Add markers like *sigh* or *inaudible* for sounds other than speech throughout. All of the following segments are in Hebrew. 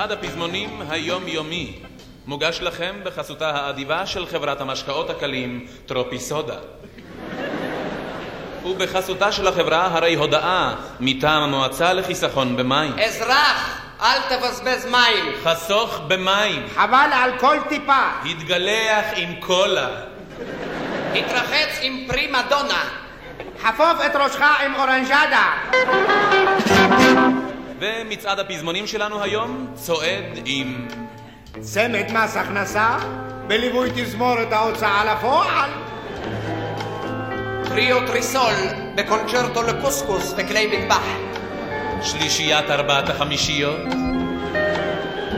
מצעד הפזמונים היומיומי מוגש לכם בחסותה האדיבה של חברת המשקאות הקלים טרופיסודה. ובחסותה של החברה הרי הודעה מטעם המועצה לחיסכון במים. אזרח, אל תבזבז מים. חסוך במים, חבל על כל טיפה. התגלח עם קולה. התרחץ עם פרימה דונה. חפוף את ראשך עם אורנג'דה. ומצעד הפזמונים שלנו היום צועד עם... צמד מס הכנסה בליווי תזמורת ההוצאה לפועל. טריו טריסול בקונצ'רטו לקוסקוס וכלי מטבח. שלישיית ארבעת החמישיות,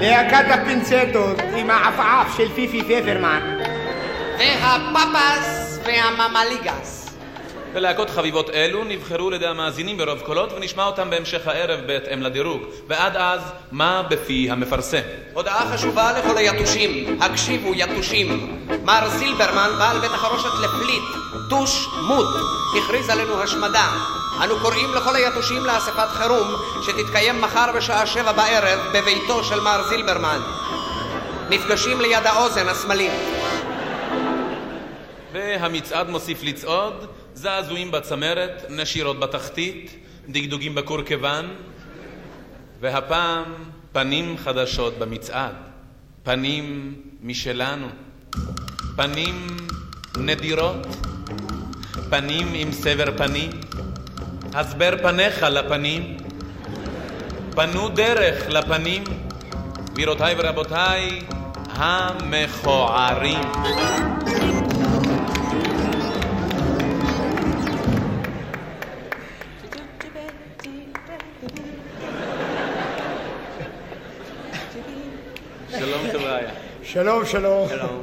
להקת הפינצטות עם העפעף של פיפי פפרמן. והפפס והממליגס. ולהקות חביבות אלו נבחרו לידי המאזינים ברוב קולות ונשמע אותם בהמשך הערב בהתאם לדירוג. ועד אז, מה בפי המפרסם? הודעה חשובה לכל היתושים. הקשיבו יתושים. מר זילברמן, בעל בית החרושת לפליט, טוש מוט, הכריז עלינו השמדה. אנו קוראים לכל היתושים לאספת חירום שתתקיים מחר בשעה שבע בערב בביתו של מר זילברמן. נפגשים ליד האוזן השמאלית. והמצעד מוסיף לצעוד, זעזועים בצמרת, נשירות בתחתית, דגדוגים בקורקוון, והפעם פנים חדשות במצעד, פנים משלנו, פנים נדירות, פנים עם סבר פנים, הסבר פניך לפנים, פנו דרך לפנים, גבירותיי ורבותיי, המכוערים. חבריא. שלום, שלום.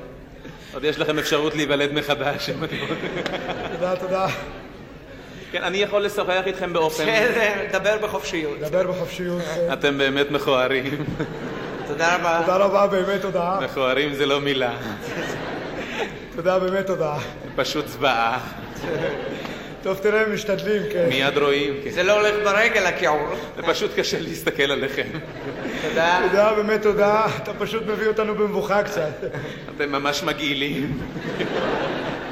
עוד יש לכם אפשרות להיוולד מחדש. אם אתם רוצים. תודה, תודה. כן, אני יכול לשוחח איתכם באופן... בסדר, דבר בחופשיות. דבר בחופשיות. אתם באמת מכוערים. תודה רבה. תודה רבה, באמת תודה. מכוערים זה לא מילה, תודה, באמת תודה. פשוט זוועה. טוב, תראה, משתדלים, כן. מיד רואים, כן. זה לא הולך ברגל הכיעור. זה פשוט קשה להסתכל עליכם. תודה. תודה, באמת תודה. אתה פשוט מביא אותנו במבוכה קצת. אתם ממש מגעילים.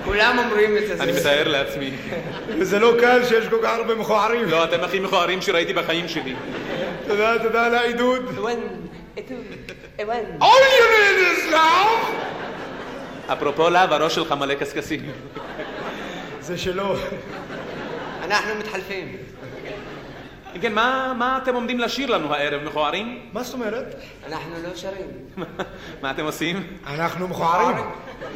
כולם אומרים את זה. אני מתאר לעצמי. וזה לא קל שיש כל כך הרבה מכוערים. לא, אתם הכי מכוערים שראיתי בחיים שלי. תודה, תודה על העידוד. All you need is now! אפרופו להב, הראש שלך מלא קשקשים. זה שלו. אנחנו מתחלפים. אם כן, מה מה אתם עומדים לשיר לנו הערב, מכוערים? מה זאת אומרת? אנחנו לא שרים. *laughs* מה אתם עושים? אנחנו מכוערים.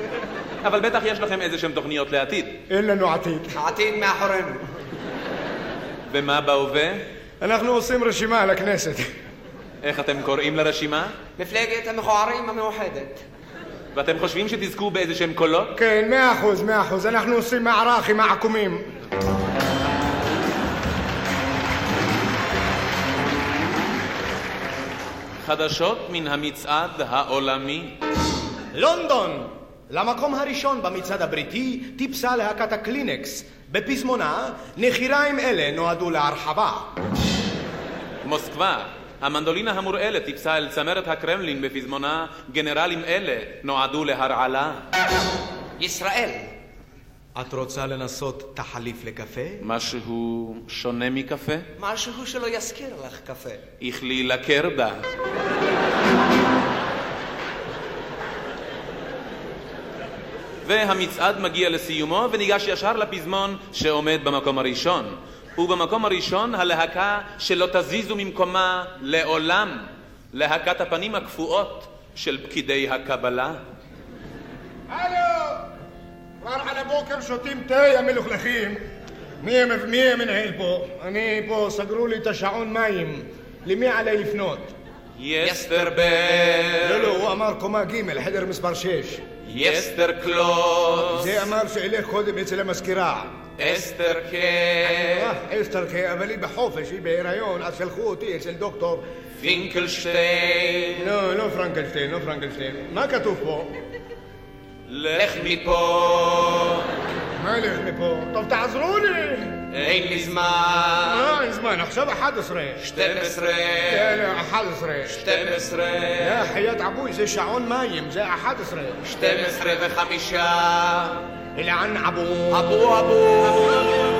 *laughs* אבל בטח יש לכם איזה שהן תוכניות לעתיד. אין לנו עתיד. העתיד מאחורינו. ומה בהווה? אנחנו עושים רשימה לכנסת. איך אתם קוראים לרשימה? מפלגת המכוערים המאוחדת. ואתם חושבים שתזכו באיזה שהם קולות? כן, מאה אחוז, מאה אחוז. אנחנו עושים מערך עם העקומים. חדשות מן המצעד העולמי. לונדון! למקום הראשון במצעד הבריטי טיפסה להקת הקלינקס. בפזמונה, נחיריים אלה נועדו להרחבה. מוסקבה, המנדולינה המורעלת טיפסה אל צמרת הקרמלין בפזמונה גנרלים אלה נועדו להרעלה. ישראל. את רוצה לנסות תחליף לקפה? משהו שונה מקפה? משהו שלא יזכיר לך קפה. איכלי לקרדה. והמצעד מגיע לסיומו וניגש ישר לפזמון שעומד במקום הראשון. ובמקום הראשון הלהקה שלא תזיזו ממקומה לעולם, להקת הפנים הקפואות של פקידי הקבלה. הלו! כבר על הבוקר שותים תה, יא מלוכלכים. מי המ- מי המנהל פה? אני פה, סגרו לי את השעון מים. למי עליי לפנות? יסטרבר, לא, לא, הוא אמר קומה ג', חדר מספר 6. יסטר קלוס, זה אמר שילך קודם אצל המזכירה. אסתר ק... אה, אסתר, כן, אבל היא בחופש, היא בהיריון, אז שלחו אותי אצל דוקטור. פינקלשטיין, לא, לא פרנקלשטיין, לא פרנקלשטיין. מה כתוב פה? לך מפה, מה אלך מפה? טוב, תעזרו לי! אין לי זמן. אה, אין זמן, עכשיו 11. 12. 11. 12. יא חיית עבוי, זה שעון מים, זה 11. 12 וחמישה. אלען אבו. אבו אבו.